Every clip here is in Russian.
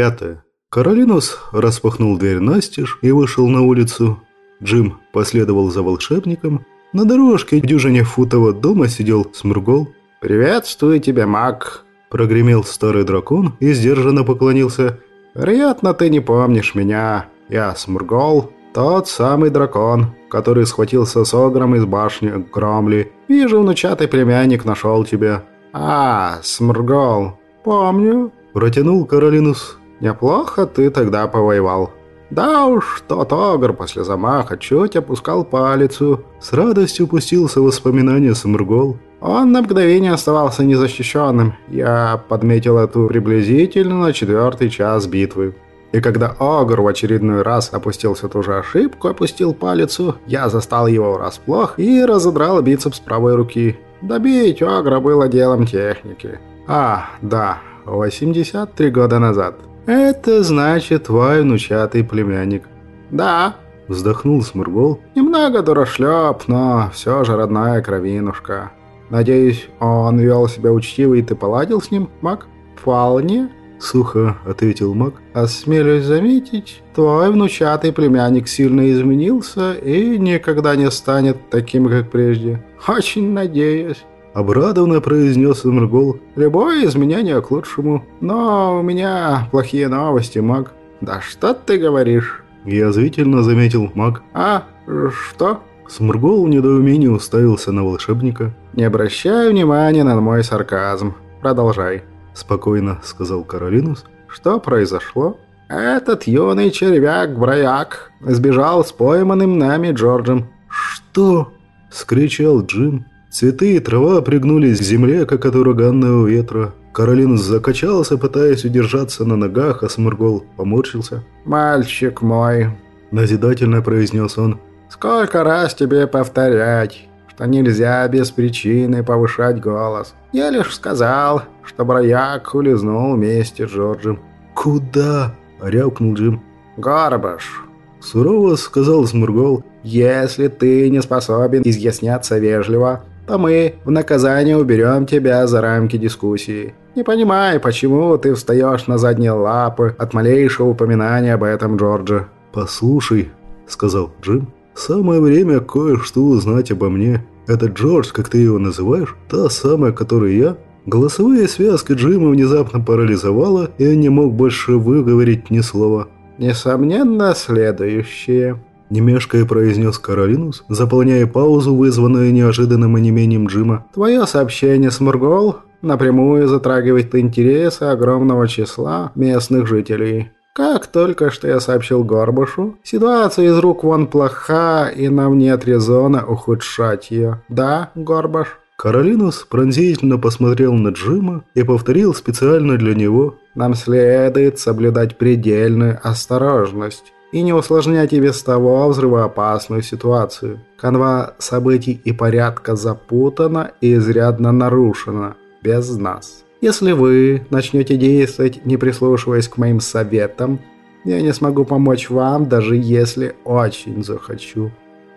Пятое. Каролинус распахнул дверь настежь и вышел на улицу. Джим последовал за волшебником. На дорожке дюжине футов от дома сидел Смургол. «Приветствую тебя, маг!» Прогремел старый дракон и сдержанно поклонился. «Вероятно, ты не помнишь меня. Я Смургол, тот самый дракон, который схватился с огром из башни Громли. Вижу, внучатый племянник нашел тебя». «А, Смургол, помню», – протянул Каролинус. «Неплохо ты тогда повоевал». Да уж, тот огр после замаха чуть опускал палицу. С радостью пустился в воспоминания Смургол. Он на мгновение оставался незащищенным. Я подметил эту приблизительно на четвертый час битвы. И когда Огр в очередной раз опустился ту же ошибку, опустил палицу, я застал его врасплох и разодрал бицепс правой руки. Добить Огра было делом техники. А, да, 83 года назад. Это значит твой внучатый племянник. Да, вздохнул Смургол. Немного дурашлеп, но все же родная кровинушка. Надеюсь, он вел себя учтиво и ты поладил с ним, маг? Вполне. Сухо ответил маг. «Осмелюсь заметить, твой внучатый племянник сильно изменился и никогда не станет таким, как прежде. Очень надеюсь». Обрадованно произнес Эмергол. «Любое изменение к лучшему. Но у меня плохие новости, маг». «Да что ты говоришь?» Язвительно заметил маг. «А, что?» Смургол в недоумении уставился на волшебника. «Не обращай внимания на мой сарказм. Продолжай», – спокойно сказал Каролинус. «Что произошло?» «Этот юный червяк-брояк сбежал с пойманным нами Джорджем». «Что?» – скричал Джим. Цветы и трава пригнулись к земле, как от ураганного ветра. Каролинус закачался, пытаясь удержаться на ногах, а Смургол поморщился. «Мальчик мой», – назидательно произнес он, Сколько раз тебе повторять, что нельзя без причины повышать голос? Я лишь сказал, что Брояк улизнул вместе с Джорджем. «Куда?» – рявкнул Джим. «Горбаш!» – сурово сказал Смургол. «Если ты не способен изъясняться вежливо, то мы в наказание уберем тебя за рамки дискуссии. Не понимаю, почему ты встаешь на задние лапы от малейшего упоминания об этом Джорджа». «Послушай», – сказал Джим, Самое время кое-что узнать обо мне. Этот Джордж, как ты его называешь, та самая, которую я. Голосовые связки Джима внезапно парализовала, и он не мог больше выговорить ни слова. «Несомненно, следующее», – немешкая произнес Каролинус, заполняя паузу, вызванную неожиданным онемением Джима. «Твое сообщение с Мургол напрямую затрагивает интересы огромного числа местных жителей». Как только что я сообщил Горбашу, ситуация из рук вон плоха, и нам нет резона ухудшать ее. Да, Горбаш? Каролинус пронзительно посмотрел на Джима и повторил специально для него. «Нам следует соблюдать предельную осторожность и не усложнять и без того взрывоопасную ситуацию. Канва событий и порядка запутана и изрядно нарушена. Без нас». Если вы начнете действовать, не прислушиваясь к моим советам, я не смогу помочь вам, даже если очень захочу».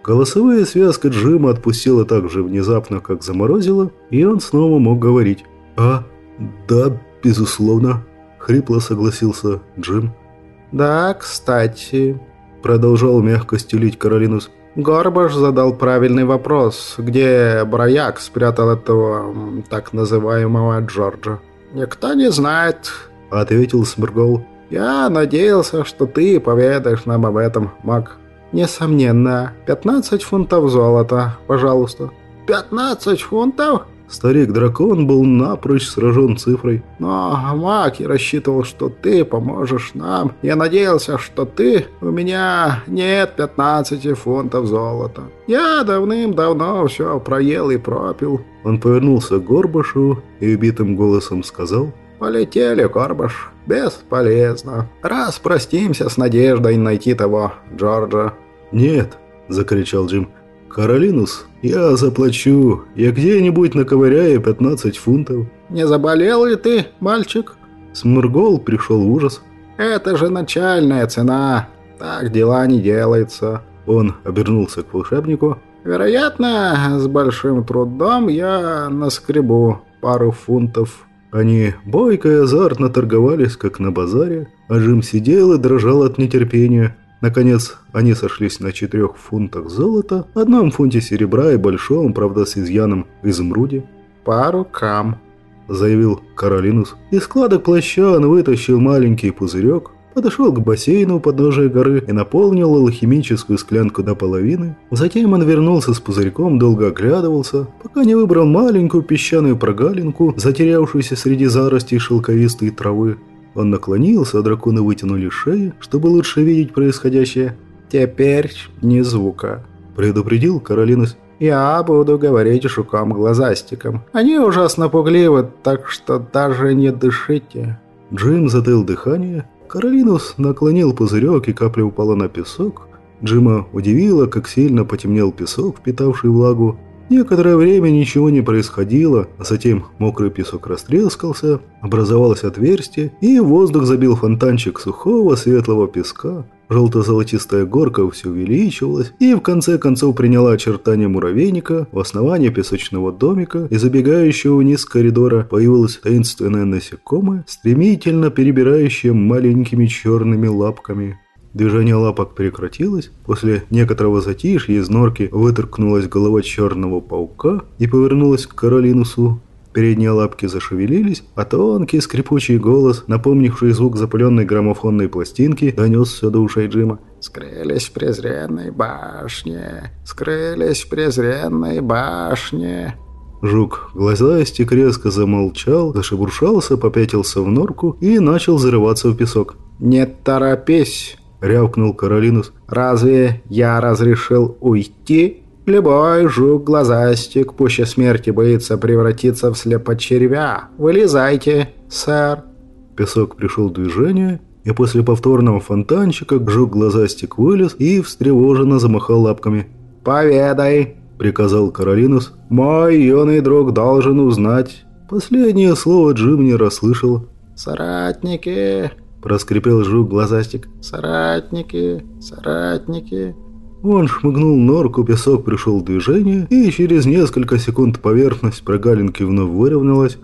Голосовая связка Джима отпустила так же внезапно, как заморозила, и он снова мог говорить. «А, да, безусловно», — хрипло согласился Джим. «Да, кстати», — продолжал мягко стелить Каролинус, — Горбаш задал правильный вопрос, где Брояк спрятал этого так называемого Джорджа. «Никто не знает», — ответил Смиргол. «Я надеялся, что ты поведаешь нам об этом, маг». «Несомненно. 15 фунтов золота, пожалуйста». «15 фунтов?» Старик-дракон был напрочь сражен цифрой. «Но Маки рассчитывал, что ты поможешь нам. Я надеялся, что ты... У меня нет 15 фунтов золота. Я давным-давно все проел и пропил». Он повернулся к Горбашу и убитым голосом сказал... «Полетели, Горбаш. Бесполезно. Раз простимся с надеждой найти того Джорджа». «Нет», — закричал Джим. «Каролинус, я заплачу. Я где-нибудь наковыряю 15 фунтов». «Не заболел ли ты, мальчик?» Смургол пришел в ужас. «Это же начальная цена. Так дела не делаются». Он обернулся к волшебнику. «Вероятно, с большим трудом я наскребу пару фунтов». Они бойко и азартно торговались, как на базаре, а Джим сидел и дрожал от нетерпения. Наконец, они сошлись на четырех фунтах золота, одном фунте серебра и большом, правда, с изъяном изумруде. «По рукам», — заявил Каролинус. Из складок плаща он вытащил маленький пузырек, подошел к бассейну у подножия горы и наполнил алхимическую склянку до половины. Затем он вернулся с пузырьком, долго оглядывался, пока не выбрал маленькую песчаную прогалинку, затерявшуюся среди заростей шелковистой травы. Он наклонился, а драконы вытянули шеи, чтобы лучше видеть происходящее. «Теперь ни звука», – предупредил Каролинус. «Я буду говорить жукам-глазастикам. Они ужасно пугливы, так что даже не дышите». Джим затыл дыхание, Каролинус наклонил пузырек, и капля упала на песок. Джима удивило, как сильно потемнел песок, впитавший влагу. Некоторое время ничего не происходило, а затем мокрый песок растрескался, образовалось отверстие, и воздух забил фонтанчик сухого светлого песка. Желто-золотистая горка все увеличивалась и в конце концов приняла очертания муравейника. В основании песочного домика и забегающего вниз коридора появилось таинственное насекомое, стремительно перебирающее маленькими черными лапками. Движение лапок прекратилось. После некоторого затишья из норки выторкнулась голова черного паука и повернулась к Каролинусу. Передние лапки зашевелились, а тонкий скрипучий голос, напомнивший звук запыленной граммофонной пластинки, донесся до ушей Джима. «Скрылись в презренной башне! Скрылись в презренной башне!» Жук глазастик резко замолчал, зашебуршался, попятился в норку и начал зарываться в песок. «Не торопись!» — рявкнул Каролинус. «Разве я разрешил уйти?» Любой жук-глазастик пуще смерти боится превратиться в слепочервя. Вылезайте, сэр. Песок пришел в движение, и после повторного фонтанчика жук-глазастик вылез и встревоженно замахал лапками. «Поведай», — приказал Каролинус. «Мой юный друг должен узнать». Последнее слово Джим не расслышал. «Соратники», — проскрипел жук-глазастик. «Соратники, соратники». Он шмыгнул норку, песок пришел в движение, и через несколько секунд поверхность прогалинки вновь выровнялась.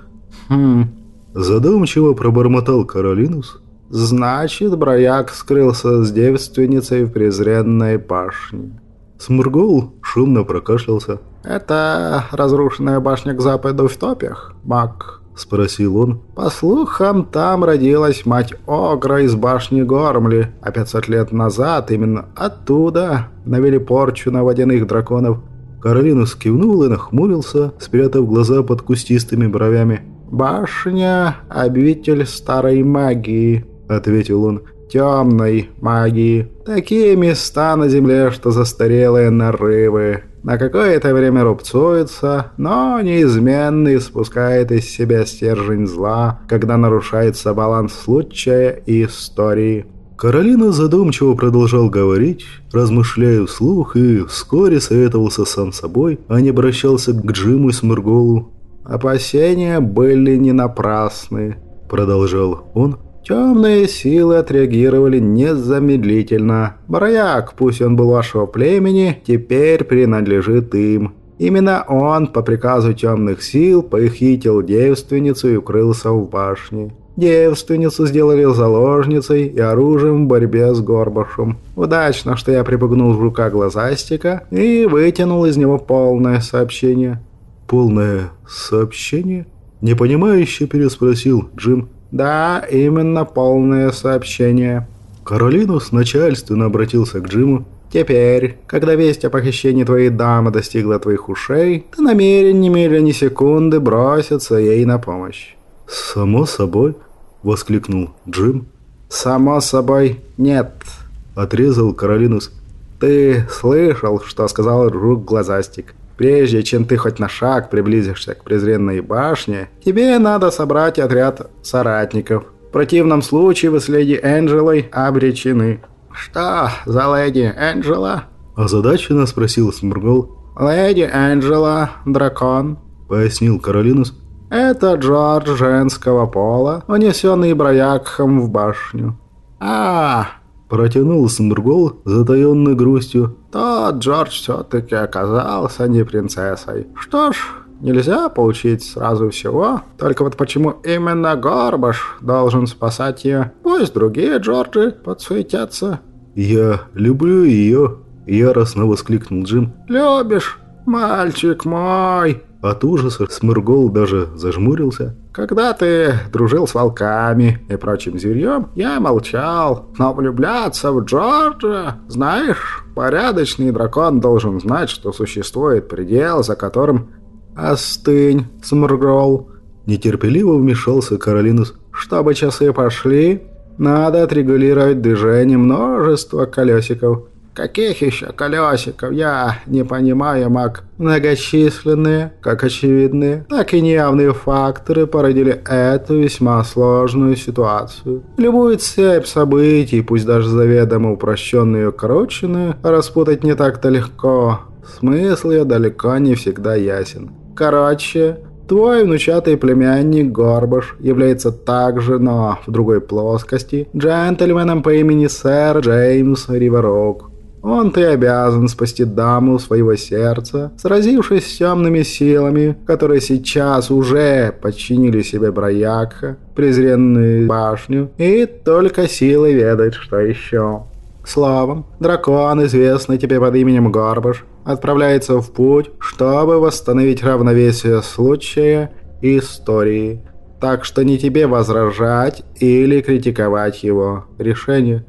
«Хм...» Задумчиво пробормотал Каролинус. «Значит, брояк скрылся с девственницей в презренной башне». Смургол шумно прокашлялся. «Это разрушенная башня к западу в топях, маг?» – спросил он. «По слухам, там родилась мать Огра из башни Гормли, а 500 лет назад именно оттуда навели порчу на водяных драконов». Каролинус кивнул и нахмурился, спрятав глаза под кустистыми бровями. «Башня – обитель старой магии», – ответил он темной магии. Такие места на земле, что застарелые нарывы. На какое-то время рубцуется, но неизменно испускает из себя стержень зла, когда нарушается баланс случая и истории. Каролина задумчиво продолжал говорить, размышляя вслух, и вскоре советовался сам собой, а не обращался к Джиму и Сморголу. «Опасения были не напрасны», — продолжал он, Темные силы отреагировали незамедлительно. Бараяк, пусть он был вашего племени, теперь принадлежит им. Именно он, по приказу темных сил, похитил девственницу и укрылся в башне. Девственницу сделали заложницей и оружием в борьбе с Горбашем. Удачно, что я припугнул жука глазастика и вытянул из него полное сообщение. «Полное сообщение?» Непонимающе переспросил Джим. «Да, именно полное сообщение». Каролинус начальственно обратился к Джиму. «Теперь, когда весть о похищении твоей дамы достигла твоих ушей, ты намерен немедленно ни секунды броситься ей на помощь». «Само собой», — воскликнул Джим. «Само собой нет», — отрезал Каролинус. «Ты слышал, что сказал Рук Глазастик?» Прежде чем ты хоть на шаг приблизишься к презренной башне, тебе надо собрать отряд соратников. В противном случае вы с леди Энджелой обречены. Что за леди Энджела? Озадаченно спросил Смургол. Леди Энджела, дракон, пояснил Каролинус. Это Джордж женского пола, унесенный Браякхом в башню. А, Протянул Смургол, затаенной грустью. «Тот Джордж все-таки оказался не принцессой. Что ж, Нельзя получить сразу всего. Только вот почему именно Горбаш должен спасать ее? Пусть другие Джорджи подсуетятся. «Я люблю ее!» – яростно воскликнул Джим. «Любишь, мальчик мой!» От ужаса Смыргол даже зажмурился. «Когда ты дружил с волками и прочим зверьем, я молчал. Но влюбляться в Джорджа, знаешь, порядочный дракон должен знать, что существует предел, за которым «Остынь, Сморгрол!» Нетерпеливо вмешался Каролинус. «Чтобы часы пошли, надо отрегулировать движение множества колесиков». «Каких еще колесиков? Я не понимаю, маг. Многочисленные, как очевидные, так и неявные факторы породили эту весьма сложную ситуацию. Любую цепь событий, пусть даже заведомо упрощенную и укороченную, распутать не так-то легко. Смысл ее далеко не всегда ясен. Короче, твой внучатый племянник Горбаш является также, но в другой плоскости, джентльменом по имени сэр Джеймс Риверок. Он-то и обязан спасти даму своего сердца, сразившись с темными силами, которые сейчас уже подчинили себе Браякха, презренную башню, и только силы ведать, что еще. Словом, дракон, известный тебе под именем Горбаш, отправляется в путь, чтобы восстановить равновесие случая и истории. Так что не тебе возражать или критиковать его решение,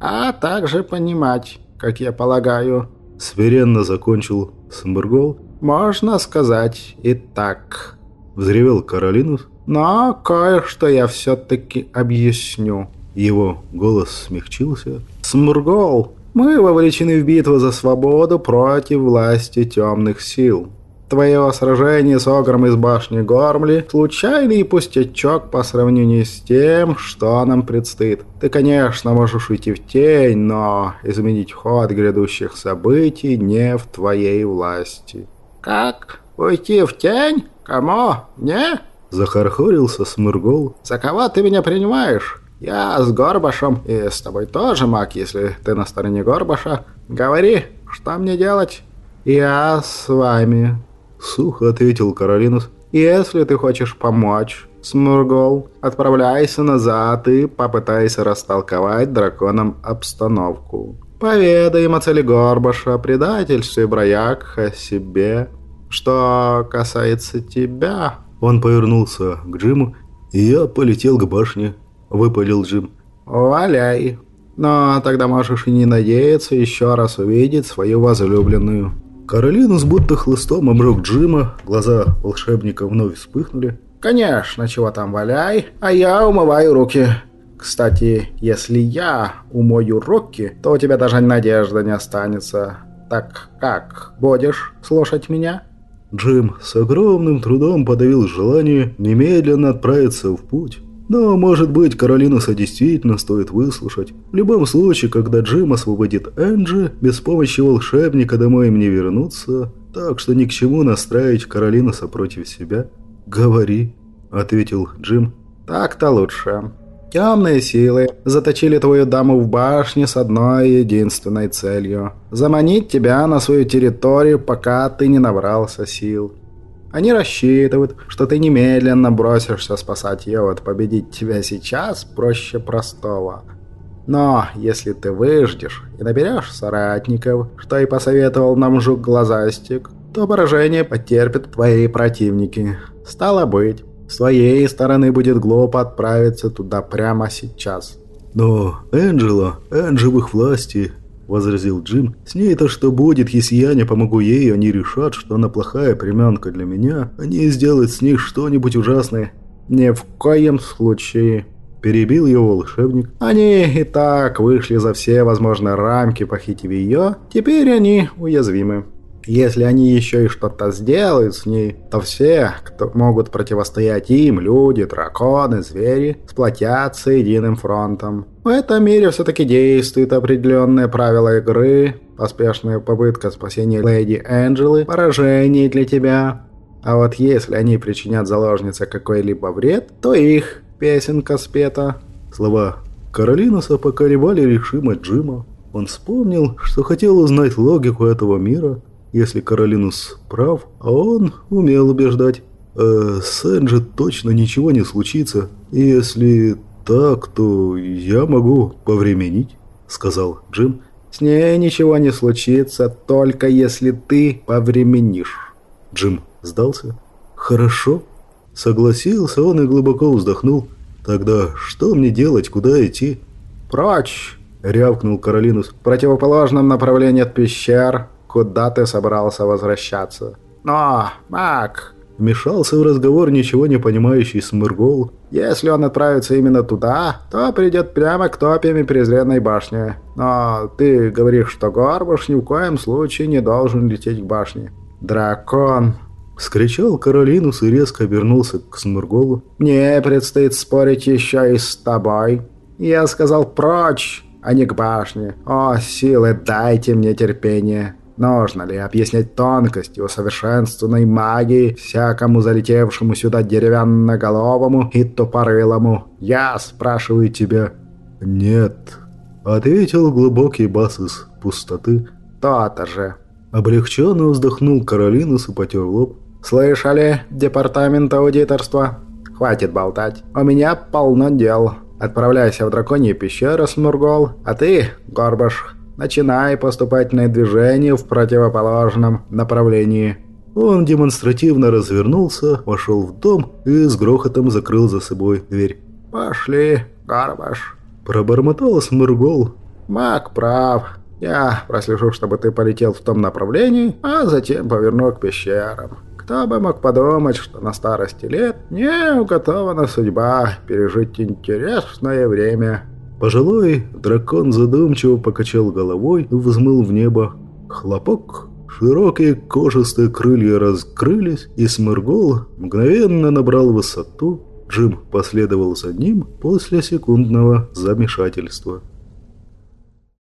а также понимать, как я полагаю. Сверенно закончил Самбургол. Можно сказать и так. Взревел Каролинус. Но кое-что я все-таки объясню. Его голос смягчился. Смургол, мы вовлечены в битву за свободу против власти темных сил. Твое сражение с Огром из башни Гормли – случайный пустячок по сравнению с тем, что нам предстоит. Ты, конечно, можешь уйти в тень, но изменить ход грядущих событий не в твоей власти. «Как? Уйти в тень? Кому? Мне?» Захорхорился Смыргол. «За кого ты меня принимаешь?» «Я с Горбашем, и с тобой тоже, маг, если ты на стороне Горбаша. Говори, что мне делать?» «Я с вами», — сухо ответил Каролинус. «Если ты хочешь помочь, Смургол, отправляйся назад и попытайся растолковать драконам обстановку. Поведай им о цели Горбаша, о предательстве Брояк, о себе. Что касается тебя...» Он повернулся к Джиму, и я полетел к башне выпалил Джим. «Валяй. Но тогда можешь и не надеяться еще раз увидеть свою возлюбленную». Каролинус будто хлыстом обжег Джима, глаза волшебника вновь вспыхнули. «Конечно, чего там валяй, а я умываю руки. Кстати, если я умою руки, то у тебя даже надежды не останется. Так как, будешь слушать меня?» Джим с огромным трудом подавил желание немедленно отправиться в путь. Но, может быть, Каролинуса действительно стоит выслушать. В любом случае, когда Джим освободит Энджи, без помощи волшебника домой им не вернуться, так что ни к чему настраивать Каролинуса против себя. «Говори», — ответил Джим. «Так-то лучше. Темные силы заточили твою даму в башне с одной единственной целью – заманить тебя на свою территорию, пока ты не набрался сил». Они рассчитывают, что ты немедленно бросишься спасать от победить тебя сейчас проще простого. Но если ты выждешь и наберешь соратников, что и посоветовал нам жук Глазастик, то поражение потерпят твои противники. Стало быть, с твоей стороны будет глупо отправиться туда прямо сейчас. Но Энджела, Энджи в их власти, возразил Джим. «С ней-то что будет, если я не помогу ей, они решат, что она плохая примянка для меня, они сделают с ней что-нибудь ужасное». «Ни в коем случае», – перебил его волшебник. «Они и так вышли за все возможные рамки, похитив ее, теперь они уязвимы». Если они еще и что-то сделают с ней, то все, кто могут противостоять им, люди, драконы, звери, сплотятся единым фронтом. В этом мире все-таки действует определенное правило игры, поспешная попытка спасения Леди Энджелы, поражение для тебя. А вот если они причинят заложнице какой-либо вред, то их песенка спета. Слова Каролинуса поколебали решимость Джима. Он вспомнил, что хотел узнать логику этого мира, Если Каролинус прав, а он умел убеждать, э, с Энджи точно ничего не случится. Если так, то я могу повременить, сказал Джим. С ней ничего не случится, только если ты повременишь. Джим сдался. Хорошо. Согласился он и глубоко вздохнул. Тогда что мне делать, куда идти? Прочь! Рявкнул Каролинус. В противоположном направлении от пещер. Куда ты собрался возвращаться? Но, Мак, Вмешался в разговор ничего не понимающий Смыргол. «Если он отправится именно туда, то придет прямо к топям и презренной башне. Но ты говоришь, что Горбуш ни в коем случае не должен лететь к башне. Дракон!» Скричал Каролинус и резко обернулся к Смырголу. «Мне предстоит спорить еще и с тобой. Я сказал прочь, а не к башне. О, силы, дайте мне терпение!» Нужно ли объяснять тонкости усовершенствованной магии всякому залетевшему сюда деревянноголовому и тупорылому? Я спрашиваю тебя. Нет, ответил глубокий бас из пустоты. То-то же. Облегченно вздохнул Каролинус и потер лоб. «Слышали, департамент аудиторства? Хватит болтать. У меня полно дел. Отправляйся в драконьи пещеры, Смургол. А ты, Горбаш, начинай поступательное движение в противоположном направлении». Он демонстративно развернулся, вошел в дом и с грохотом закрыл за собой дверь. «Пошли, Гарбаш», – пробормотал Смыргол. «Маг прав. Я прослежу, чтобы ты полетел в том направлении, а затем поверну к пещерам. Кто бы мог подумать, что на старости лет не уготована судьба пережить интересное время». Пожилой дракон задумчиво покачал головой и взмыл в небо. Хлопок. Широкие кожистые крылья раскрылись, и Смыргол мгновенно набрал высоту. Джим последовал за ним после секундного замешательства.